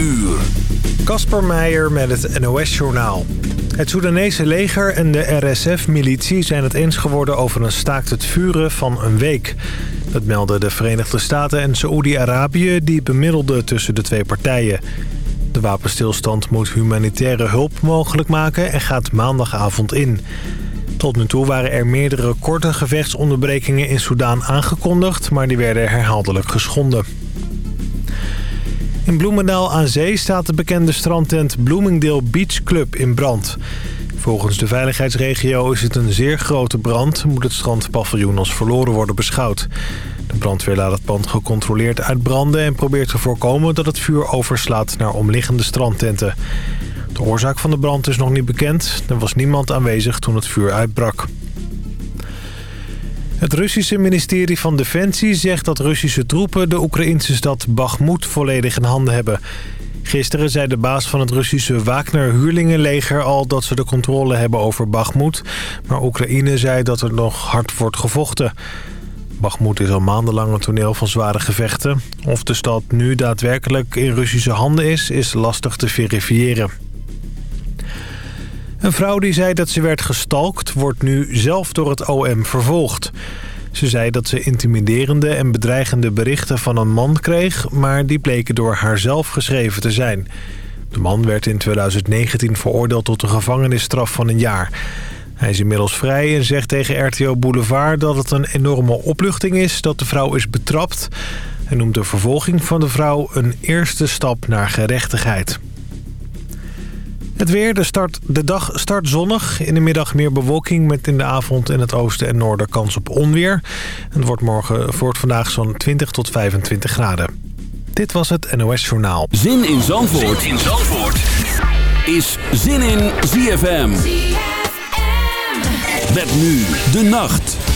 uur. Kasper Meijer met het NOS-journaal. Het Soedanese leger en de RSF-militie zijn het eens geworden over een staakt het vuren van een week. Dat melden de Verenigde Staten en Saoedi-Arabië die bemiddelden tussen de twee partijen. De wapenstilstand moet humanitaire hulp mogelijk maken en gaat maandagavond in. Tot nu toe waren er meerdere korte gevechtsonderbrekingen in Soedan aangekondigd... maar die werden herhaaldelijk geschonden. In Bloemendaal aan zee staat de bekende strandtent Bloomingdale Beach Club in brand. Volgens de veiligheidsregio is het een zeer grote brand... moet het strandpaviljoen als verloren worden beschouwd. De brandweer laat het pand gecontroleerd uitbranden... en probeert te voorkomen dat het vuur overslaat naar omliggende strandtenten. De oorzaak van de brand is nog niet bekend. Er was niemand aanwezig toen het vuur uitbrak. Het Russische ministerie van Defensie zegt dat Russische troepen de Oekraïnse stad Bakhmut volledig in handen hebben. Gisteren zei de baas van het Russische Wagner-huurlingenleger al dat ze de controle hebben over Bakhmut. Maar Oekraïne zei dat er nog hard wordt gevochten. Bakhmut is al maandenlang een toneel van zware gevechten. Of de stad nu daadwerkelijk in Russische handen is, is lastig te verifiëren. Een vrouw die zei dat ze werd gestalkt, wordt nu zelf door het OM vervolgd. Ze zei dat ze intimiderende en bedreigende berichten van een man kreeg... maar die bleken door haarzelf geschreven te zijn. De man werd in 2019 veroordeeld tot een gevangenisstraf van een jaar. Hij is inmiddels vrij en zegt tegen RTO Boulevard dat het een enorme opluchting is dat de vrouw is betrapt. Hij noemt de vervolging van de vrouw een eerste stap naar gerechtigheid. Het weer, de, start, de dag start zonnig. In de middag meer bewolking met in de avond in het oosten en noorden kans op onweer. Het wordt morgen voor vandaag zo'n 20 tot 25 graden. Dit was het NOS Journaal. Zin in Zandvoort, zin in Zandvoort. is Zin in ZFM. ZFM. Met nu de nacht.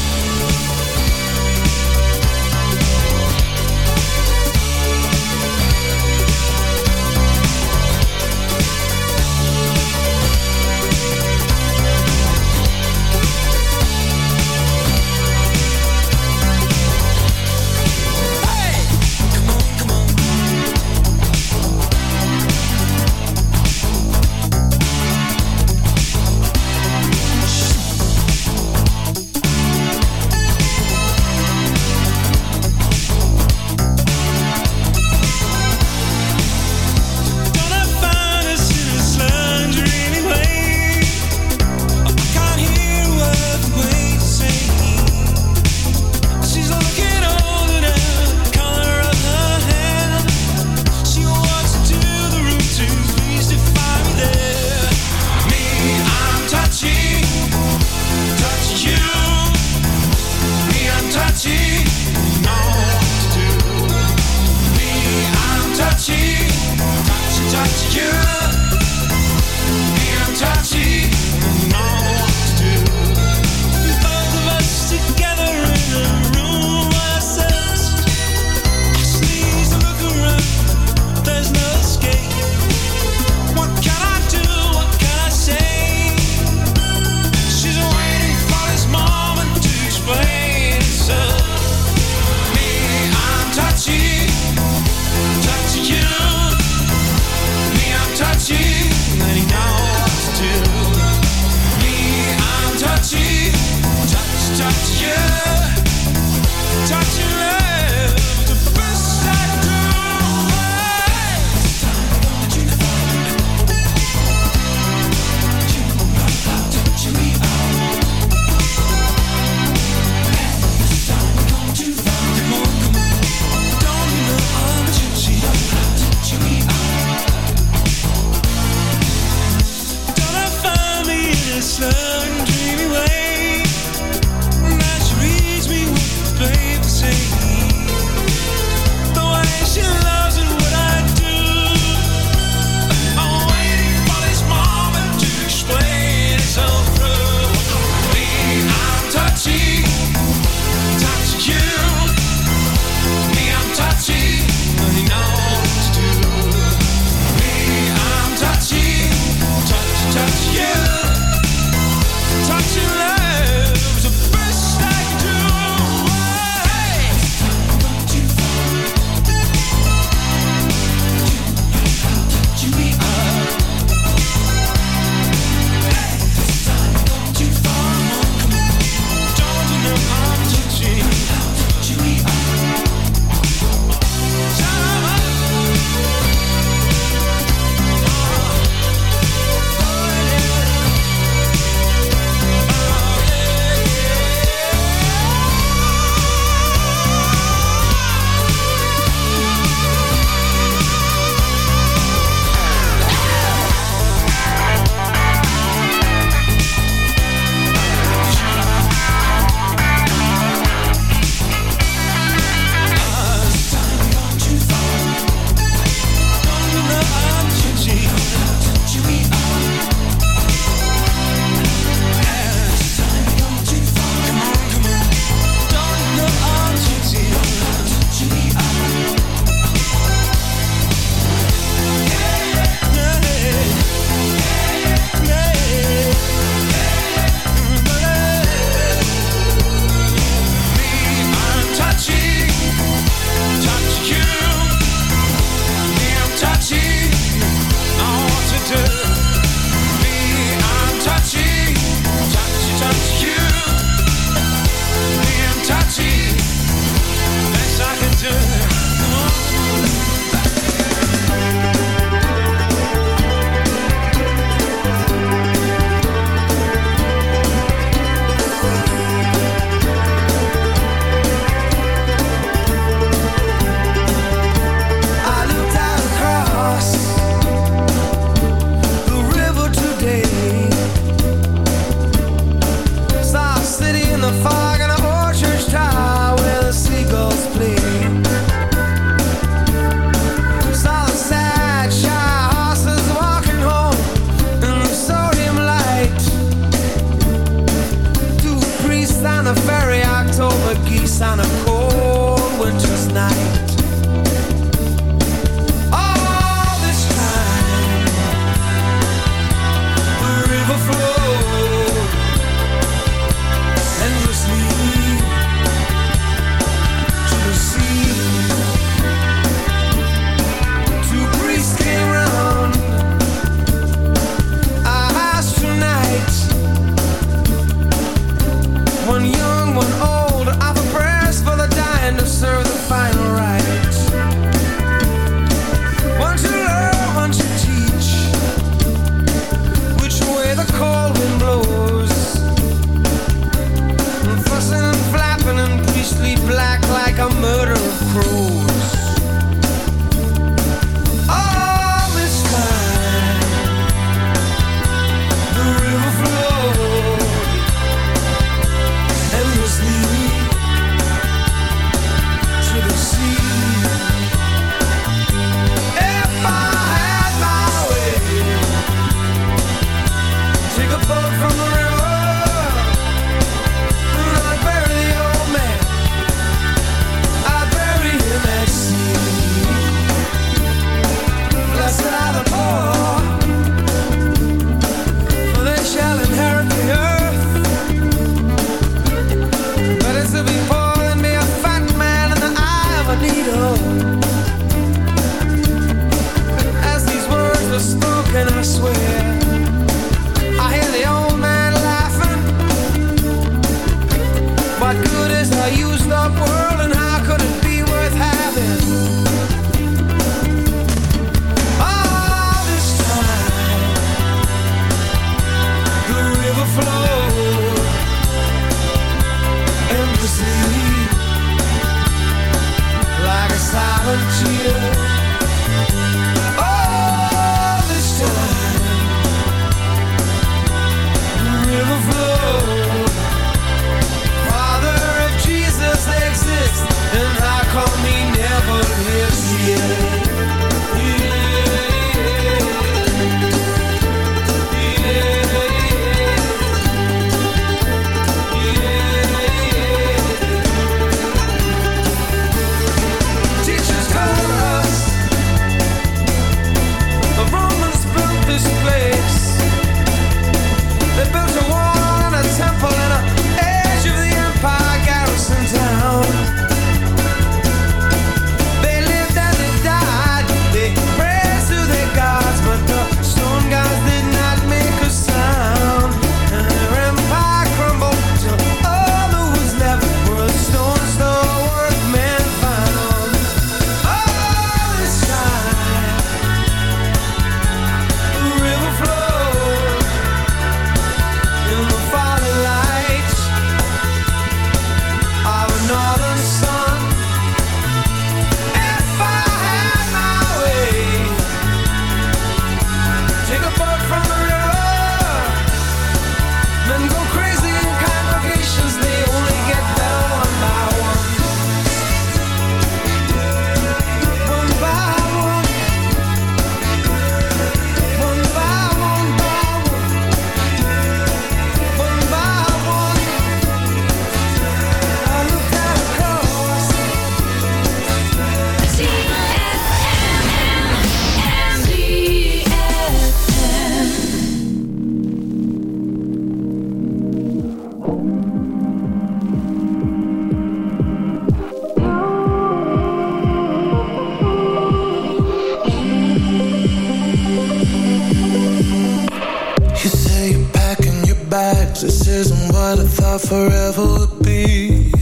This isn't what I thought forever would be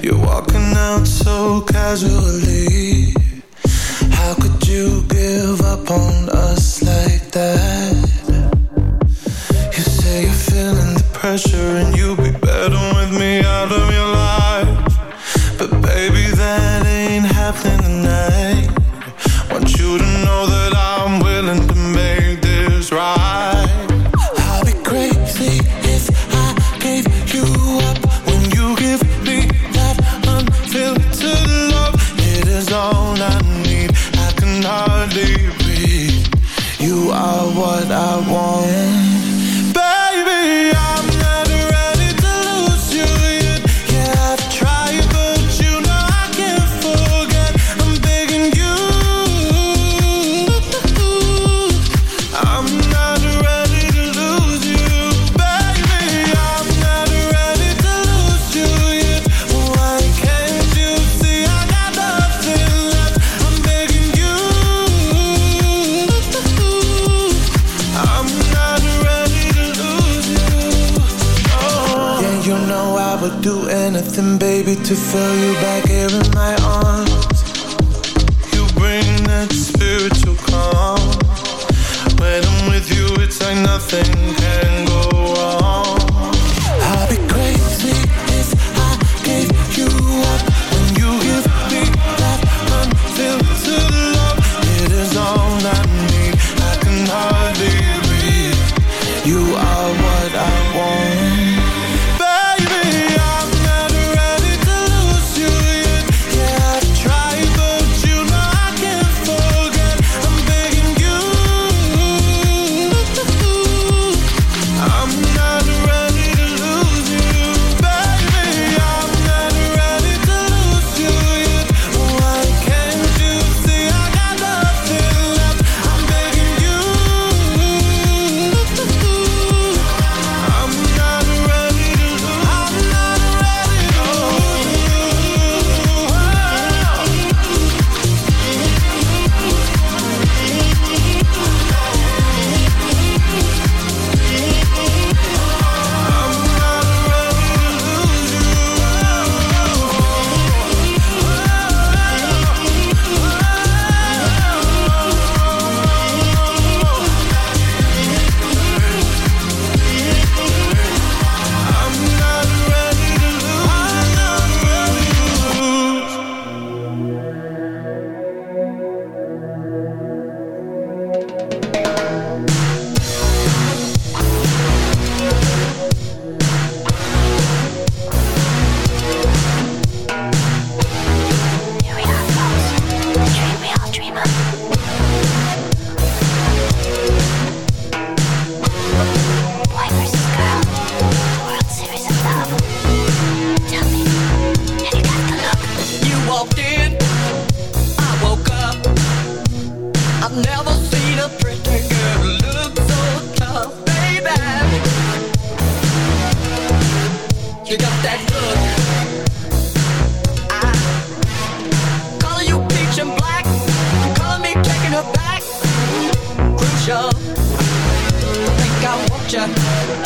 You're walking out so casually How could you give up on us like that? You say you're feeling the pressure and you special. Think I want you.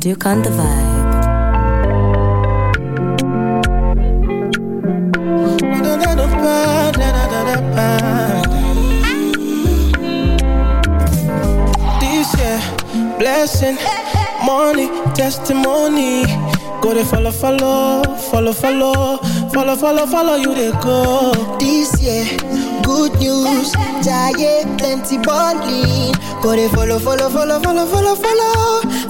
Duke on the vibe. This year, blessing, money, testimony. Go to follow, follow, follow, follow, follow, follow, follow you they go. This year, good news, giant plenty bonding. Go they follow, follow, follow, follow, follow, follow,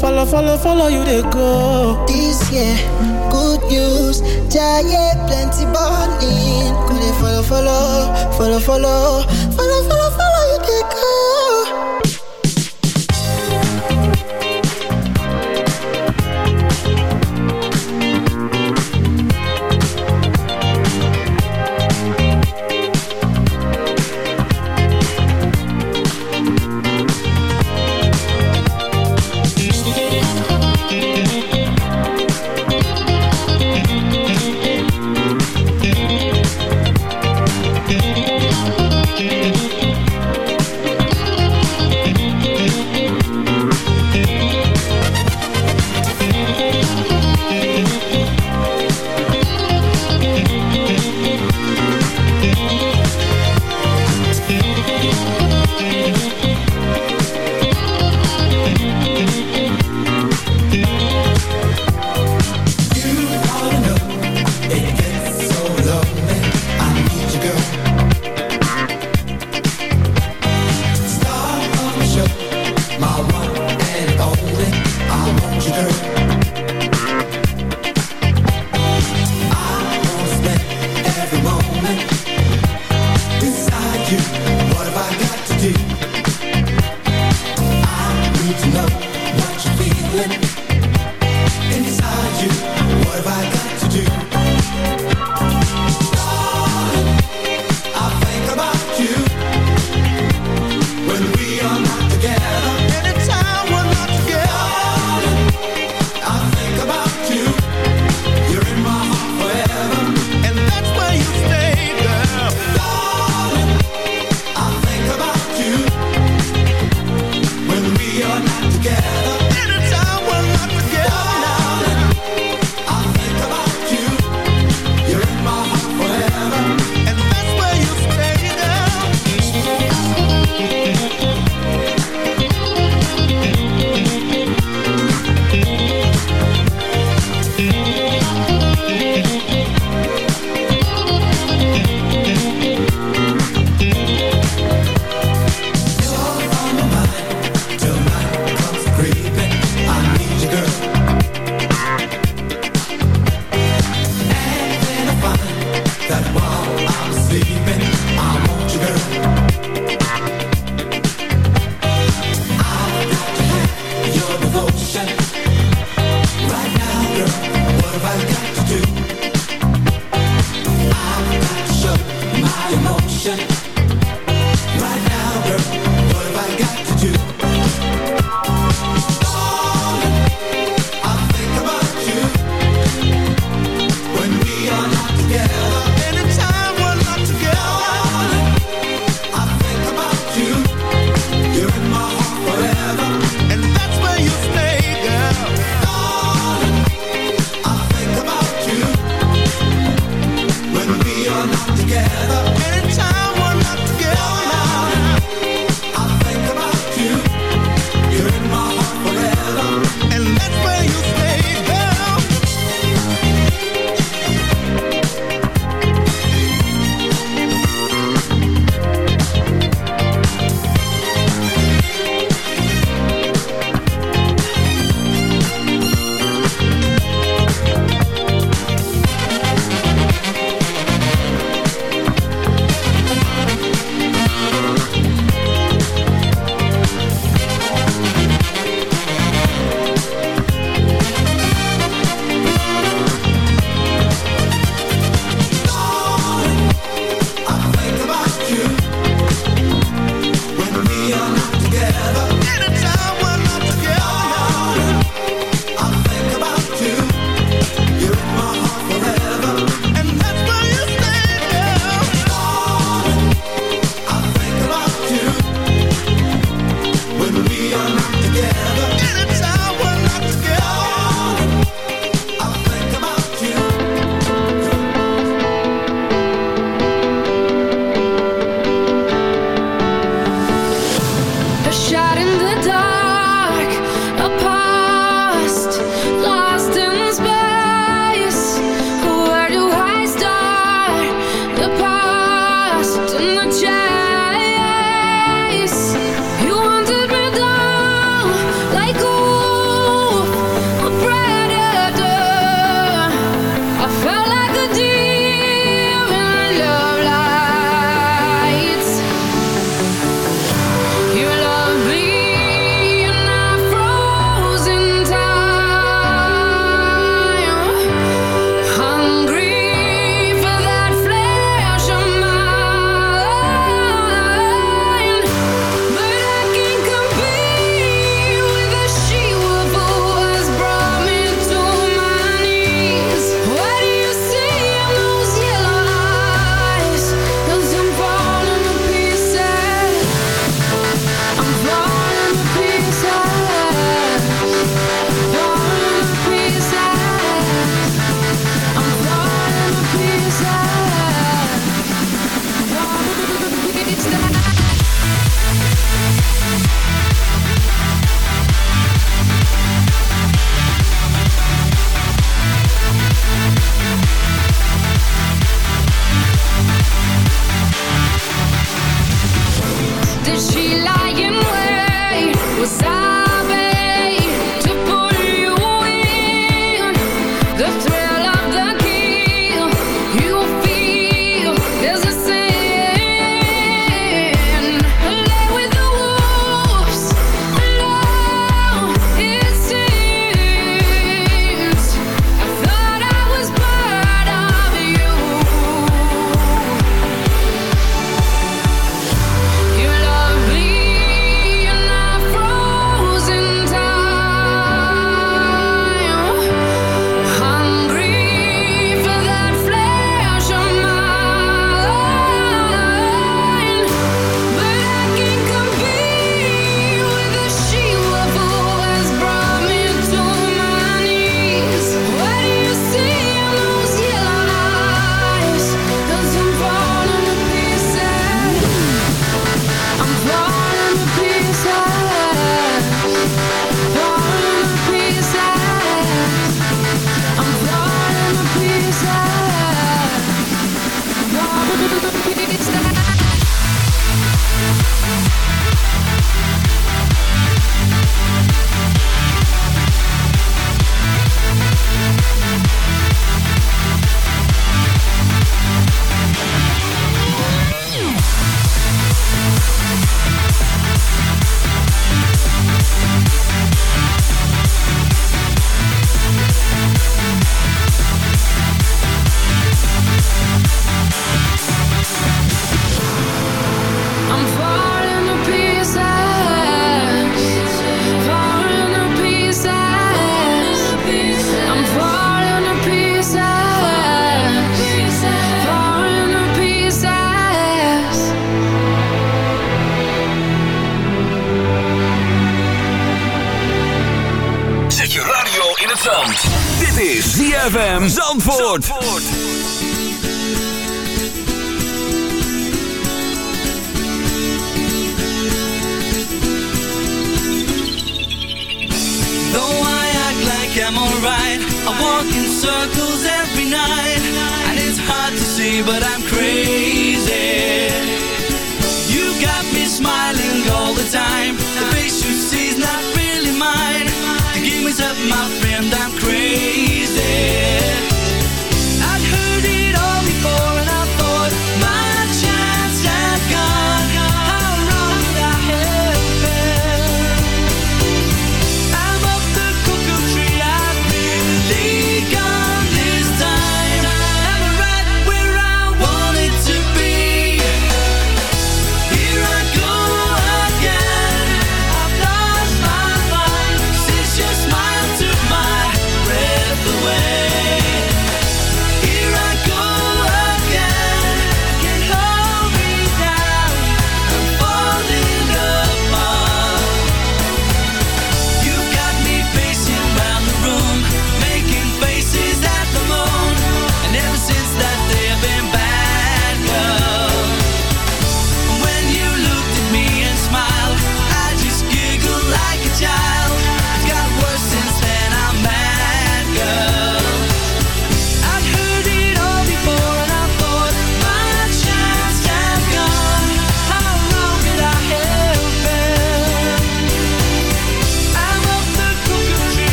follow, follow, follow you they go. This year, good news, giant plenty bonding. Go they follow, follow, follow, follow, follow, follow,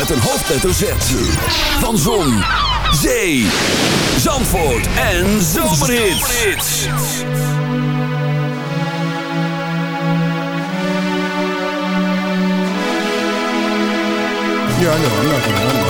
Met een hoofdletter Z. Van Zon, Zee, Zandvoort en Zomerhit. Ja, no, I'm not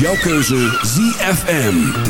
jouw keuze ZFM.